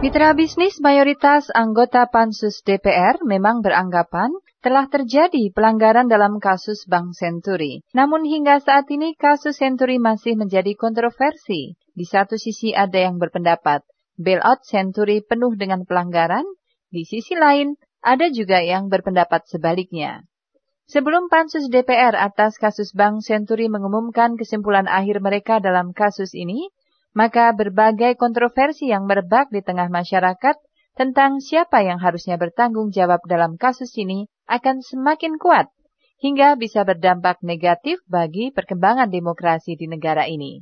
Mitra bisnis mayoritas anggota Pansus DPR memang beranggapan telah terjadi pelanggaran dalam kasus Bank Senturi. Namun hingga saat ini kasus Senturi masih menjadi kontroversi. Di satu sisi ada yang berpendapat bailout Senturi penuh dengan pelanggaran, di sisi lain ada juga yang berpendapat sebaliknya. Sebelum Pansus DPR atas kasus Bank Senturi mengumumkan kesimpulan akhir mereka dalam kasus ini, maka berbagai kontroversi yang merebak di tengah masyarakat tentang siapa yang harusnya bertanggung jawab dalam kasus ini akan semakin kuat hingga bisa berdampak negatif bagi perkembangan demokrasi di negara ini.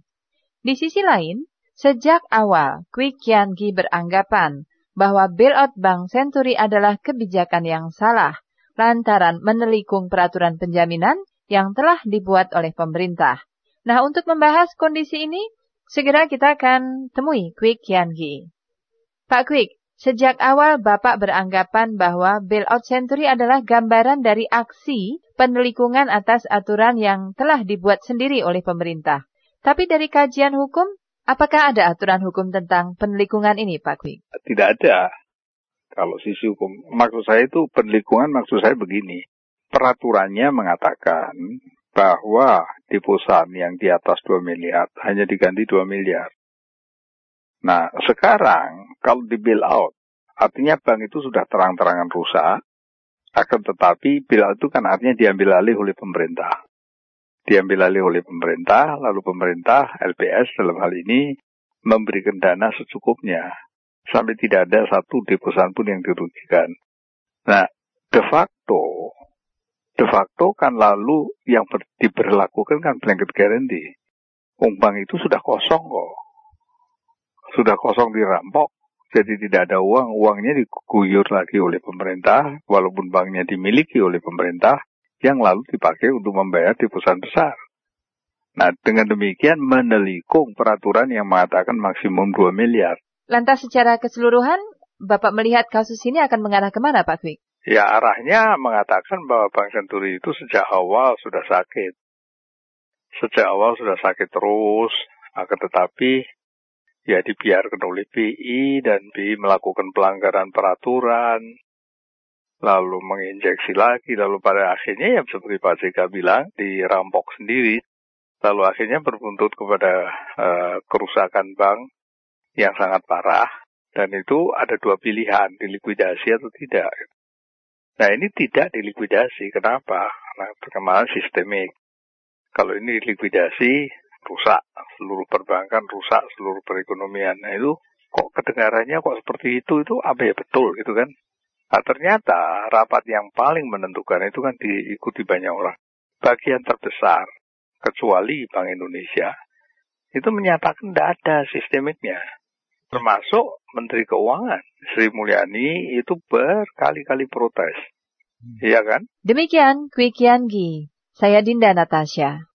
Di sisi lain, sejak awal Kwi Kian Gi beranggapan bahwa bailout Bank Senturi adalah kebijakan yang salah lantaran menelikung peraturan penjaminan yang telah dibuat oleh pemerintah. Nah, untuk membahas kondisi ini, Segera kita akan temui Quick Gi. Pak Quick, sejak awal Bapak beranggapan bahwa bailout Century adalah gambaran dari aksi penelikungan atas aturan yang telah dibuat sendiri oleh pemerintah. Tapi dari kajian hukum, apakah ada aturan hukum tentang penelikungan ini, Pak Quick? Tidak ada. Kalau sisi hukum, maksud saya itu penelikungan maksud saya begini. Peraturannya mengatakan bahwa deposan yang di atas 2 miliar hanya diganti 2 miliar. Nah, sekarang kalau di bail out, artinya bank itu sudah terang-terangan rusak, akan tetapi bail out itu kan artinya diambil alih oleh pemerintah. Diambil alih oleh pemerintah, lalu pemerintah, LPS dalam hal ini, memberikan dana secukupnya. Sampai tidak ada satu deposan pun yang dirugikan. Nah, de facto de facto kan lalu yang ber, diberlakukan kan blanket guarantee. Umpang itu sudah kosong kok. Sudah kosong dirampok. Jadi tidak ada uang, uangnya diguyur lagi oleh pemerintah, walaupun banknya dimiliki oleh pemerintah, yang lalu dipakai untuk membayar di perusahaan besar. Nah, dengan demikian menelikung peraturan yang mengatakan maksimum 2 miliar. Lantas secara keseluruhan, Bapak melihat kasus ini akan mengarah ke mana Pak Kwik? Ya arahnya mengatakan bahwa Bank Senturi itu sejak awal sudah sakit. Sejak awal sudah sakit terus, akan tetapi ya dibiarkan oleh BI dan BI melakukan pelanggaran peraturan, lalu menginjeksi lagi, lalu pada akhirnya yang seperti Pak JK bilang, dirampok sendiri, lalu akhirnya berbuntut kepada uh, kerusakan bank yang sangat parah, dan itu ada dua pilihan, dilikuidasi atau tidak. Nah ini tidak dilikuidasi. Kenapa? Karena perkembangan sistemik. Kalau ini dilikuidasi, rusak. Seluruh perbankan rusak, seluruh perekonomian. Nah itu kok kedengarannya kok seperti itu, itu apa ya betul gitu kan. Nah ternyata rapat yang paling menentukan itu kan diikuti banyak orang. Bagian terbesar, kecuali Bank Indonesia, itu menyatakan tidak ada sistemiknya termasuk Menteri Keuangan Sri Mulyani itu berkali-kali protes. Hmm. Iya kan? Demikian Kwi Kian Gi. Saya Dinda Natasha.